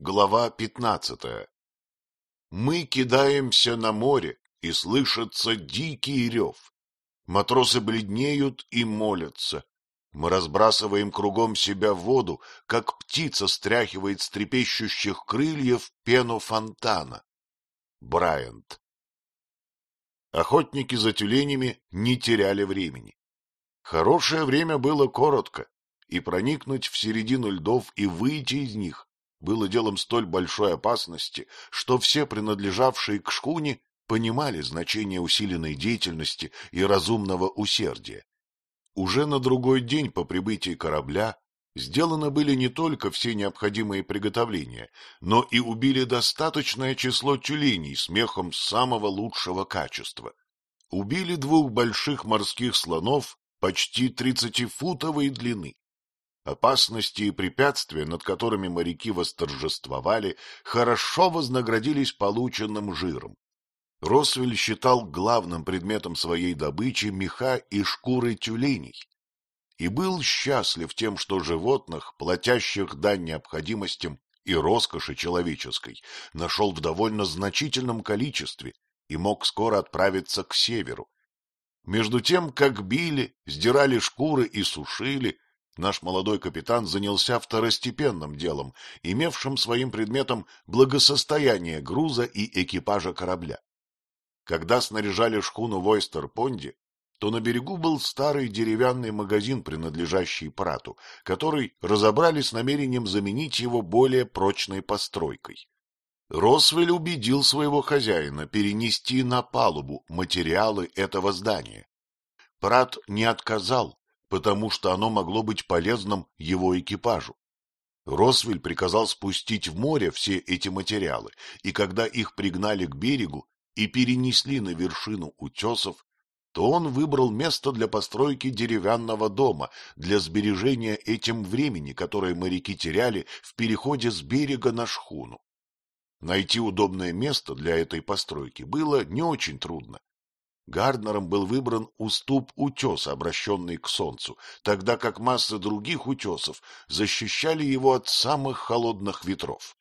Глава пятнадцатая Мы кидаемся на море, и слышится дикий рев. Матросы бледнеют и молятся. Мы разбрасываем кругом себя воду, как птица стряхивает с трепещущих крыльев пену фонтана. Брайант Охотники за тюленями не теряли времени. Хорошее время было коротко, и проникнуть в середину льдов и выйти из них было делом столь большой опасности, что все принадлежавшие к шхуне понимали значение усиленной деятельности и разумного усердия. Уже на другой день по прибытии корабля сделаны были не только все необходимые приготовления, но и убили достаточное число тюленей с мехом самого лучшего качества. Убили двух больших морских слонов почти тридцатифутовой длины, Опасности и препятствия, над которыми моряки восторжествовали, хорошо вознаградились полученным жиром. Росвель считал главным предметом своей добычи меха и шкуры тюленей и был счастлив тем, что животных, платящих дань необходимостям и роскоши человеческой, нашел в довольно значительном количестве и мог скоро отправиться к северу. Между тем, как били, сдирали шкуры и сушили, наш молодой капитан занялся второстепенным делом, имевшим своим предметом благосостояние груза и экипажа корабля. Когда снаряжали шхуну в Ойстер-Понде, то на берегу был старый деревянный магазин, принадлежащий Прату, который разобрали с намерением заменить его более прочной постройкой. Росвель убедил своего хозяина перенести на палубу материалы этого здания. Прат не отказал, потому что оно могло быть полезным его экипажу. Росвель приказал спустить в море все эти материалы, и когда их пригнали к берегу и перенесли на вершину утесов, то он выбрал место для постройки деревянного дома для сбережения этим времени, которое моряки теряли в переходе с берега на шхуну. Найти удобное место для этой постройки было не очень трудно. Гарднером был выбран уступ утеса, обращенный к солнцу, тогда как масса других утесов защищали его от самых холодных ветров.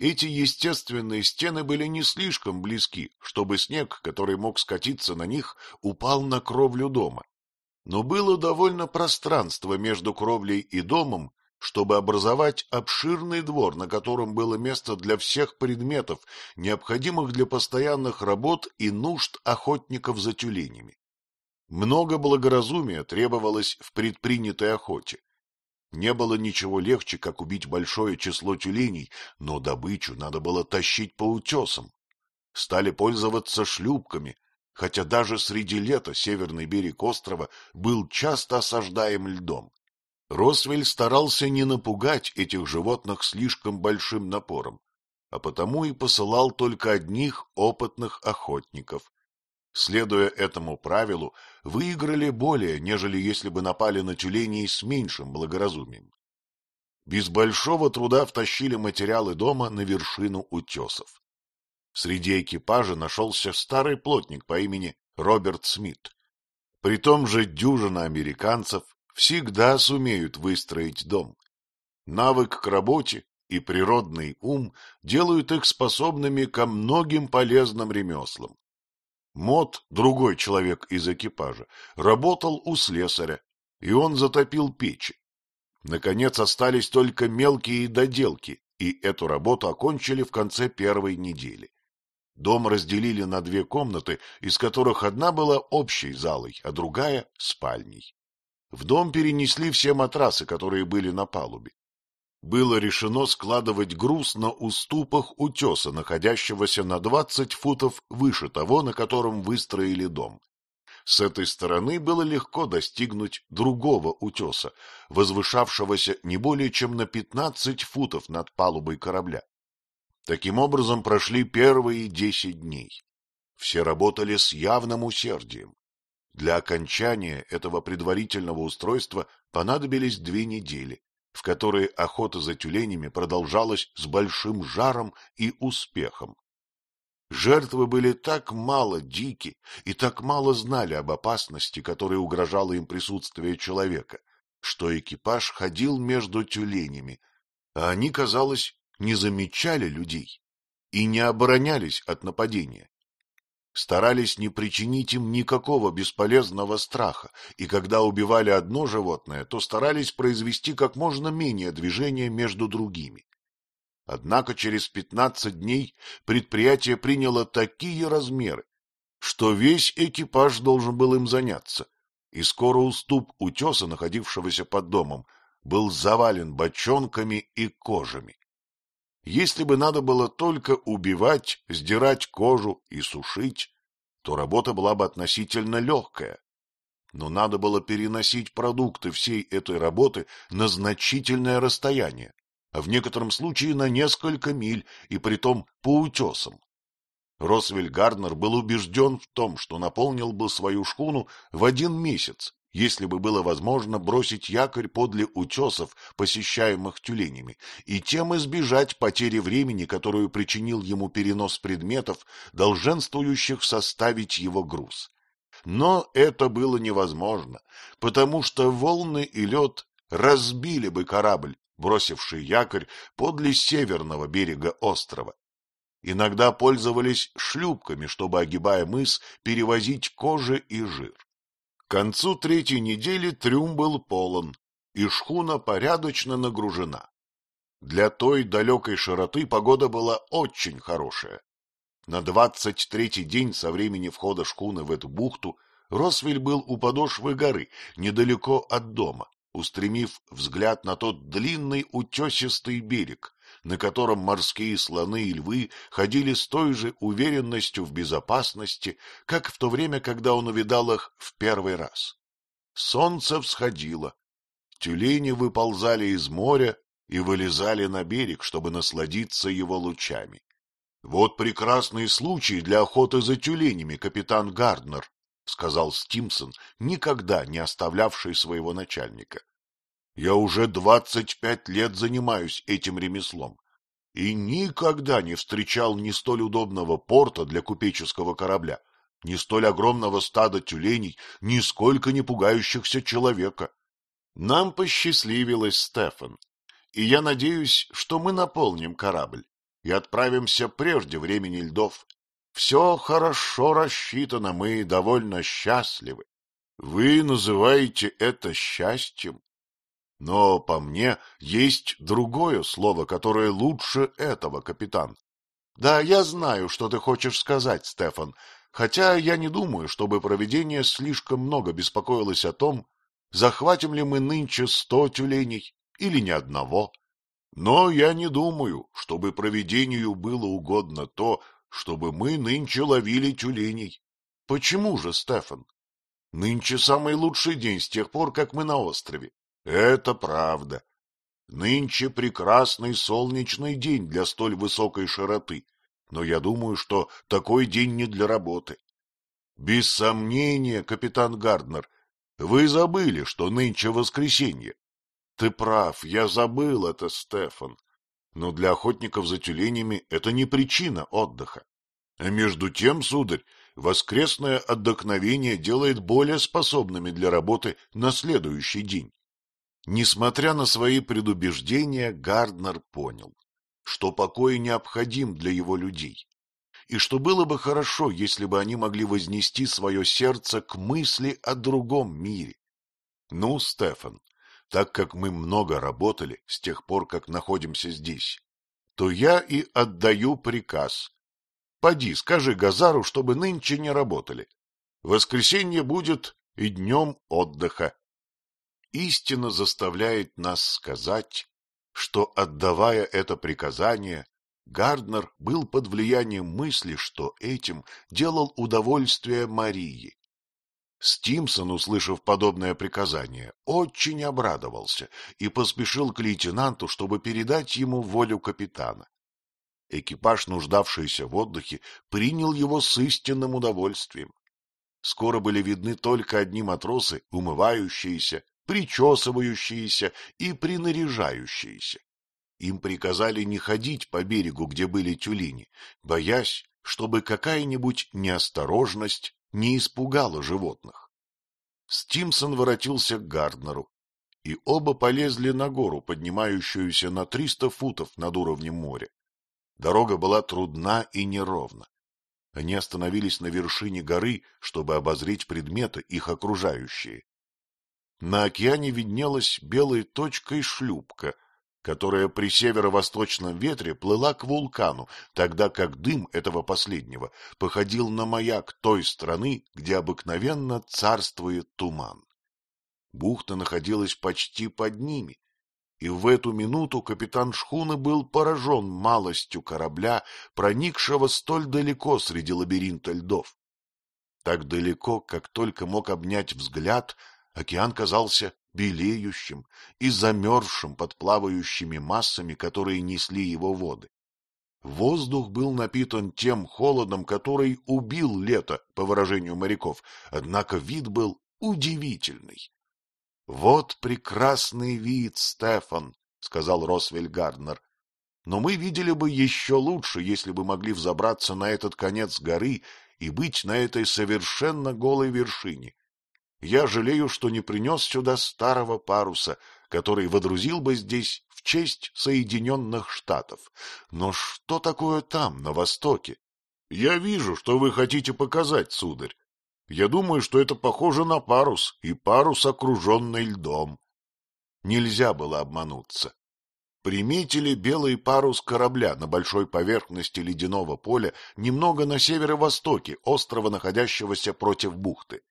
Эти естественные стены были не слишком близки, чтобы снег, который мог скатиться на них, упал на кровлю дома. Но было довольно пространство между кровлей и домом, чтобы образовать обширный двор, на котором было место для всех предметов, необходимых для постоянных работ и нужд охотников за тюленями. Много благоразумия требовалось в предпринятой охоте. Не было ничего легче, как убить большое число тюленей, но добычу надо было тащить по утесам. Стали пользоваться шлюпками, хотя даже среди лета северный берег острова был часто осаждаем льдом. Росвель старался не напугать этих животных слишком большим напором, а потому и посылал только одних опытных охотников. Следуя этому правилу, выиграли более, нежели если бы напали на тюленей с меньшим благоразумием. Без большого труда втащили материалы дома на вершину утесов. Среди экипажа нашелся старый плотник по имени Роберт Смит. При том же дюжина американцев всегда сумеют выстроить дом. Навык к работе и природный ум делают их способными ко многим полезным ремеслам. Мот, другой человек из экипажа, работал у слесаря, и он затопил печи. Наконец остались только мелкие доделки, и эту работу окончили в конце первой недели. Дом разделили на две комнаты, из которых одна была общей залой, а другая — спальней. В дом перенесли все матрасы, которые были на палубе. Было решено складывать груз на уступах утеса, находящегося на двадцать футов выше того, на котором выстроили дом. С этой стороны было легко достигнуть другого утеса, возвышавшегося не более чем на пятнадцать футов над палубой корабля. Таким образом прошли первые десять дней. Все работали с явным усердием. Для окончания этого предварительного устройства понадобились две недели, в которые охота за тюленями продолжалась с большим жаром и успехом. Жертвы были так мало дики и так мало знали об опасности, которой угрожало им присутствие человека, что экипаж ходил между тюленями, а они, казалось, не замечали людей и не оборонялись от нападения. Старались не причинить им никакого бесполезного страха, и когда убивали одно животное, то старались произвести как можно менее движения между другими. Однако через пятнадцать дней предприятие приняло такие размеры, что весь экипаж должен был им заняться, и скоро уступ утеса, находившегося под домом, был завален бочонками и кожами. Если бы надо было только убивать, сдирать кожу и сушить, то работа была бы относительно легкая. Но надо было переносить продукты всей этой работы на значительное расстояние, а в некотором случае на несколько миль, и притом по утесам. Росвель Гарднер был убежден в том, что наполнил бы свою шхуну в один месяц, если бы было возможно бросить якорь подле утесов, посещаемых тюленями, и тем избежать потери времени, которую причинил ему перенос предметов, долженствующих составить его груз. Но это было невозможно, потому что волны и лед разбили бы корабль, бросивший якорь подле северного берега острова. Иногда пользовались шлюпками, чтобы, огибая мыс, перевозить кожи и жир. Концу третьей недели трюм был полон, и шхуна порядочно нагружена. Для той далекой широты погода была очень хорошая. На двадцать третий день со времени входа шхуны в эту бухту Росвель был у подошвы горы, недалеко от дома, устремив взгляд на тот длинный утесистый берег, на котором морские слоны и львы ходили с той же уверенностью в безопасности, как в то время, когда он увидал их в первый раз. Солнце всходило, тюлени выползали из моря и вылезали на берег, чтобы насладиться его лучами. — Вот прекрасный случай для охоты за тюленями, капитан Гарднер, — сказал Стимсон, никогда не оставлявший своего начальника. Я уже двадцать пять лет занимаюсь этим ремеслом и никогда не встречал ни столь удобного порта для купеческого корабля, ни столь огромного стада тюленей, нисколько не пугающихся человека. Нам посчастливилось, Стефан, и я надеюсь, что мы наполним корабль и отправимся прежде времени льдов. Все хорошо рассчитано, мы довольно счастливы. Вы называете это счастьем? Но по мне есть другое слово, которое лучше этого, капитан. Да, я знаю, что ты хочешь сказать, Стефан, хотя я не думаю, чтобы проведение слишком много беспокоилось о том, захватим ли мы нынче сто тюленей или ни одного. Но я не думаю, чтобы проведению было угодно то, чтобы мы нынче ловили тюленей. Почему же, Стефан? Нынче самый лучший день с тех пор, как мы на острове. Это правда. Нынче прекрасный солнечный день для столь высокой широты, но я думаю, что такой день не для работы. Без сомнения, капитан Гарднер, вы забыли, что нынче воскресенье. Ты прав, я забыл это, Стефан. Но для охотников за тюленями это не причина отдыха. А между тем, сударь, воскресное отдохновение делает более способными для работы на следующий день. Несмотря на свои предубеждения, Гарднер понял, что покой необходим для его людей, и что было бы хорошо, если бы они могли вознести свое сердце к мысли о другом мире. Ну, Стефан, так как мы много работали с тех пор, как находимся здесь, то я и отдаю приказ. Поди, скажи Газару, чтобы нынче не работали. Воскресенье будет и днем отдыха. Истина заставляет нас сказать, что, отдавая это приказание, Гарднер был под влиянием мысли, что этим делал удовольствие Марии. Стимсон, услышав подобное приказание, очень обрадовался и поспешил к лейтенанту, чтобы передать ему волю капитана. Экипаж, нуждавшийся в отдыхе, принял его с истинным удовольствием. Скоро были видны только одни матросы, умывающиеся, причесывающиеся и принаряжающиеся. Им приказали не ходить по берегу, где были тюлени, боясь, чтобы какая-нибудь неосторожность не испугала животных. Стимсон воротился к Гарднеру и оба полезли на гору, поднимающуюся на триста футов над уровнем моря. Дорога была трудна и неровна. Они остановились на вершине горы, чтобы обозреть предметы, их окружающие. На океане виднелась белой точкой шлюпка, которая при северо-восточном ветре плыла к вулкану, тогда как дым этого последнего походил на маяк той страны, где обыкновенно царствует туман. Бухта находилась почти под ними, и в эту минуту капитан шхуны был поражен малостью корабля, проникшего столь далеко среди лабиринта льдов. Так далеко, как только мог обнять взгляд, океан казался белеющим и замерзшим под плавающими массами, которые несли его воды. Воздух был напитан тем холодом, который убил лето, по выражению моряков, однако вид был удивительный. — Вот прекрасный вид, Стефан, — сказал Росвель Гарднер. — Но мы видели бы еще лучше, если бы могли взобраться на этот конец горы и быть на этой совершенно голой вершине. Я жалею, что не принес сюда старого паруса, который водрузил бы здесь в честь Соединенных Штатов. Но что такое там, на востоке? Я вижу, что вы хотите показать, сударь. Я думаю, что это похоже на парус, и парус, окруженный льдом. Нельзя было обмануться. Приметили белый парус корабля на большой поверхности ледяного поля немного на северо-востоке острова, находящегося против бухты.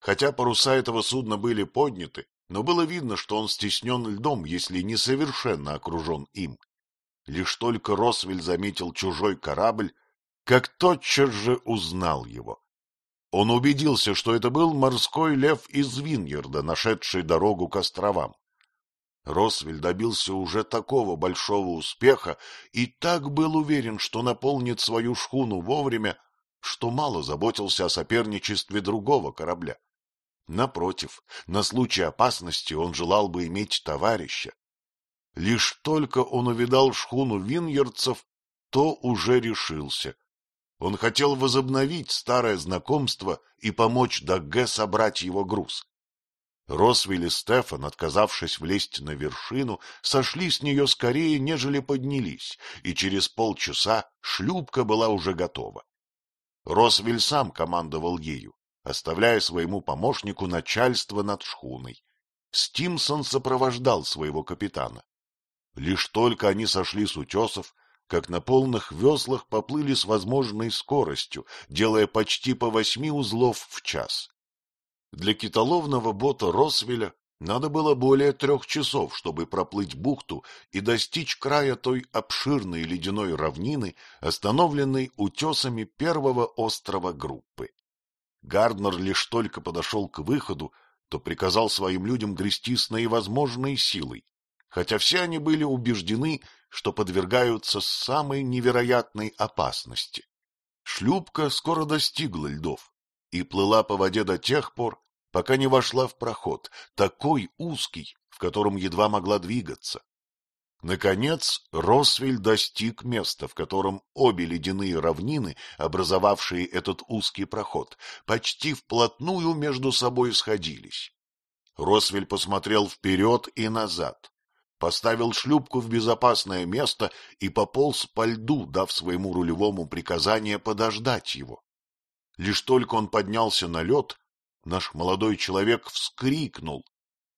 Хотя паруса этого судна были подняты, но было видно, что он стеснен льдом, если не совершенно окружен им. Лишь только Росвель заметил чужой корабль, как тотчас же узнал его. Он убедился, что это был морской лев из Виньерда, нашедший дорогу к островам. Росвель добился уже такого большого успеха и так был уверен, что наполнит свою шхуну вовремя, что мало заботился о соперничестве другого корабля. Напротив, на случай опасности он желал бы иметь товарища. Лишь только он увидал шхуну виньерцев, то уже решился. Он хотел возобновить старое знакомство и помочь Дагге собрать его груз. Росвель и Стефан, отказавшись влезть на вершину, сошли с нее скорее, нежели поднялись, и через полчаса шлюпка была уже готова. Росвель сам командовал ею оставляя своему помощнику начальство над шхуной. Стимсон сопровождал своего капитана. Лишь только они сошли с утесов, как на полных веслах поплыли с возможной скоростью, делая почти по восьми узлов в час. Для китоловного бота Росвеля надо было более трех часов, чтобы проплыть бухту и достичь края той обширной ледяной равнины, остановленной утесами первого острова группы. Гарднер лишь только подошел к выходу, то приказал своим людям грести с наивозможной силой, хотя все они были убеждены, что подвергаются самой невероятной опасности. Шлюпка скоро достигла льдов и плыла по воде до тех пор, пока не вошла в проход, такой узкий, в котором едва могла двигаться. Наконец Росвель достиг места, в котором обе ледяные равнины, образовавшие этот узкий проход, почти вплотную между собой сходились. Росвель посмотрел вперед и назад, поставил шлюпку в безопасное место и пополз по льду, дав своему рулевому приказание подождать его. Лишь только он поднялся на лед, наш молодой человек вскрикнул.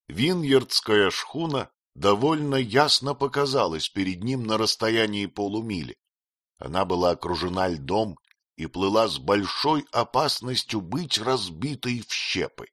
Виньердская шхуна довольно ясно показалась перед ним на расстоянии полумили. Она была окружена льдом и плыла с большой опасностью быть разбитой в щепы.